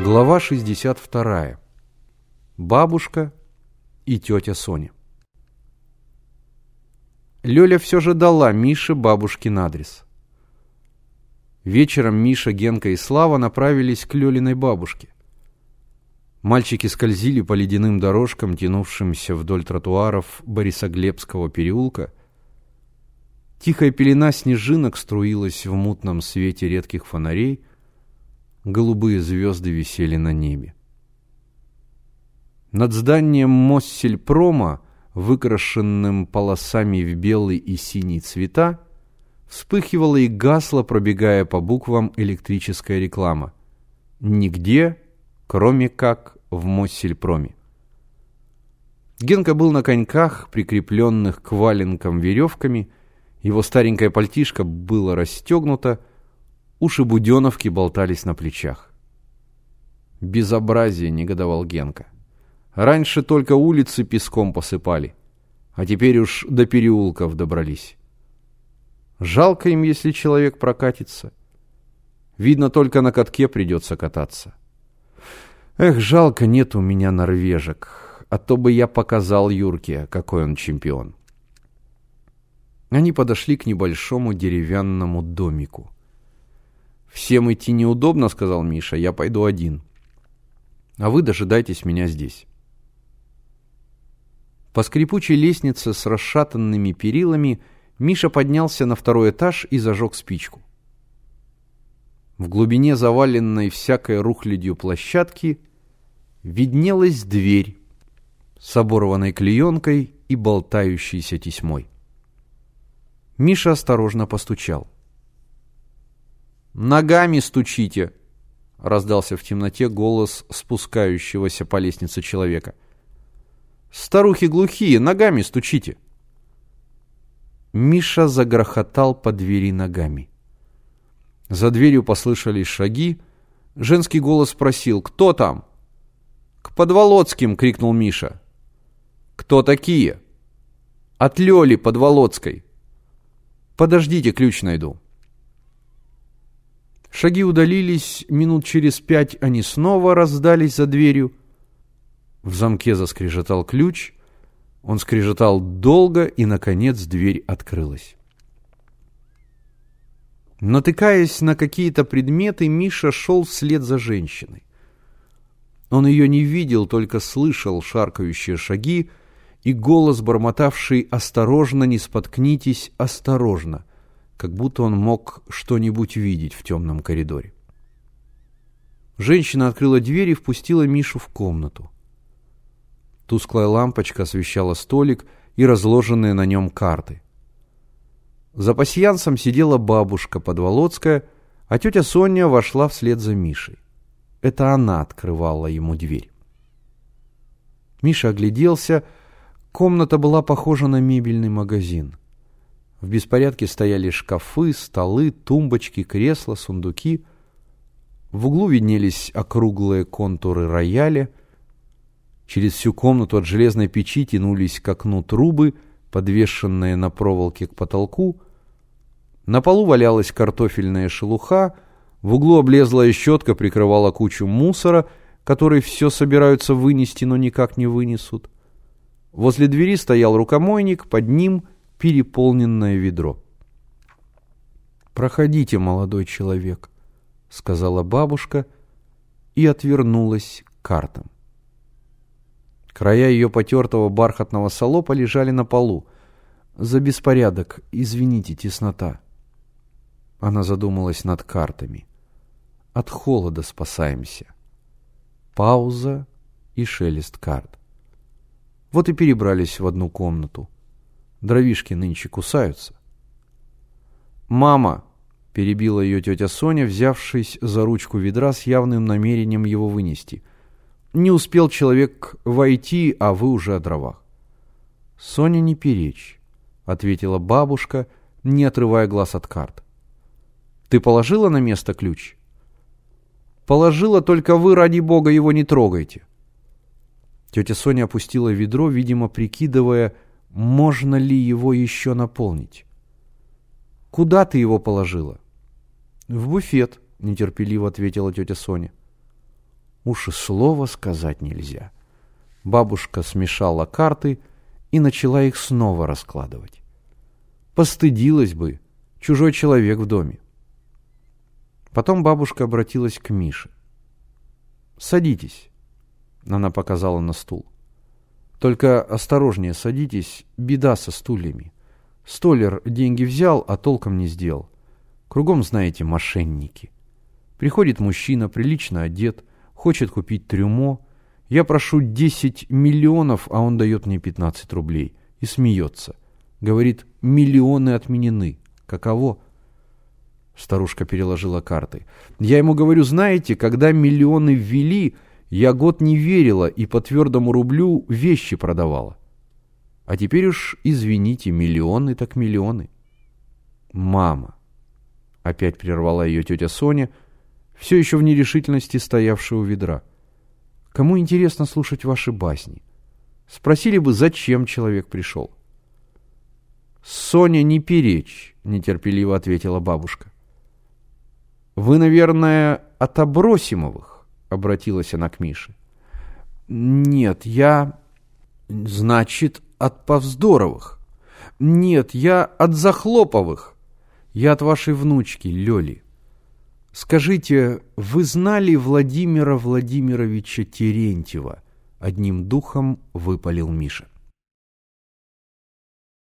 Глава 62. Бабушка и тетя Соня. Лёля все же дала Мише бабушкин адрес. Вечером Миша, Генка и Слава направились к Лёлиной бабушке. Мальчики скользили по ледяным дорожкам, тянувшимся вдоль тротуаров Борисоглебского переулка. Тихая пелена снежинок струилась в мутном свете редких фонарей, голубые звезды висели на небе. Над зданием Моссельпрома, выкрашенным полосами в белый и синий цвета, вспыхивала и гасла, пробегая по буквам электрическая реклама. Нигде, кроме как в Моссельпроме. Генка был на коньках, прикрепленных к валенкам веревками, его старенькая пальтишко было расстегнуто, уши буденовки болтались на плечах. «Безобразие!» — негодовал Генка. «Раньше только улицы песком посыпали, а теперь уж до переулков добрались. Жалко им, если человек прокатится. Видно, только на катке придется кататься. Эх, жалко, нет у меня норвежек, а то бы я показал Юрке, какой он чемпион». Они подошли к небольшому деревянному домику. «Всем идти неудобно», — сказал Миша, — «я пойду один. А вы дожидайтесь меня здесь». По скрипучей лестнице с расшатанными перилами Миша поднялся на второй этаж и зажег спичку. В глубине заваленной всякой рухлядью площадки виднелась дверь с оборванной клеенкой и болтающейся тесьмой. Миша осторожно постучал. «Ногами стучите!» — раздался в темноте голос спускающегося по лестнице человека. «Старухи глухие, ногами стучите!» Миша загрохотал по двери ногами. За дверью послышались шаги. Женский голос спросил «Кто там?» «К Подволоцким!» — крикнул Миша. «Кто такие?» «От Лёли Подволоцкой!» Подождите, ключ найду. Шаги удалились, минут через пять они снова раздались за дверью. В замке заскрежетал ключ. Он скрежетал долго, и, наконец, дверь открылась. Натыкаясь на какие-то предметы, Миша шел вслед за женщиной. Он ее не видел, только слышал шаркающие шаги, и голос, бормотавший «Осторожно, не споткнитесь, осторожно!» Как будто он мог что-нибудь видеть в темном коридоре. Женщина открыла дверь и впустила Мишу в комнату. Тусклая лампочка освещала столик и разложенные на нем карты. За пасьянсом сидела бабушка Подволоцкая, а тетя Соня вошла вслед за Мишей. Это она открывала ему дверь. Миша огляделся, Комната была похожа на мебельный магазин. В беспорядке стояли шкафы, столы, тумбочки, кресла, сундуки. В углу виднелись округлые контуры рояля. Через всю комнату от железной печи тянулись к окну трубы, подвешенные на проволоке к потолку. На полу валялась картофельная шелуха, в углу облезлая щетка прикрывала кучу мусора, который все собираются вынести, но никак не вынесут. Возле двери стоял рукомойник, под ним переполненное ведро. «Проходите, молодой человек», — сказала бабушка и отвернулась к картам. Края ее потертого бархатного солопа лежали на полу. «За беспорядок, извините, теснота». Она задумалась над картами. «От холода спасаемся». Пауза и шелест карт. Вот и перебрались в одну комнату. Дровишки нынче кусаются. «Мама!» — перебила ее тетя Соня, взявшись за ручку ведра с явным намерением его вынести. «Не успел человек войти, а вы уже о дровах». «Соня, не перечь», — ответила бабушка, не отрывая глаз от карт. «Ты положила на место ключ?» «Положила, только вы, ради бога, его не трогайте». Тетя Соня опустила ведро, видимо, прикидывая, можно ли его еще наполнить. «Куда ты его положила?» «В буфет», — нетерпеливо ответила тетя Соня. Уж и слова сказать нельзя. Бабушка смешала карты и начала их снова раскладывать. Постыдилась бы, чужой человек в доме. Потом бабушка обратилась к Мише. «Садитесь», — она показала на стул. «Только осторожнее садитесь, беда со стульями. Столер деньги взял, а толком не сделал. Кругом, знаете, мошенники. Приходит мужчина, прилично одет, хочет купить трюмо. Я прошу 10 миллионов, а он дает мне 15 рублей. И смеется. Говорит, миллионы отменены. Каково? Старушка переложила карты. Я ему говорю, знаете, когда миллионы ввели, я год не верила и по твердому рублю вещи продавала. А теперь уж, извините, миллионы так миллионы. Мама. Опять прервала ее тетя Соня, все еще в нерешительности стоявшая у ведра. Кому интересно слушать ваши басни? Спросили бы, зачем человек пришел. «Соня, не перечь», — нетерпеливо ответила бабушка. «Вы, наверное, от Обросимовых?» — обратилась она к Мише. «Нет, я...» «Значит, от Повздоровых?» «Нет, я от Захлоповых. Я от вашей внучки, Лёли. Скажите, вы знали Владимира Владимировича Терентьева?» Одним духом выпалил Миша.